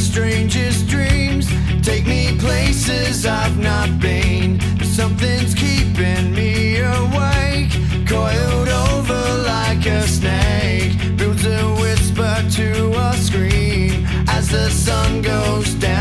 strangest dreams. Take me places I've not been. Something's keeping me awake. Coiled over like a snake. Builds a whisper to a scream as the sun goes down.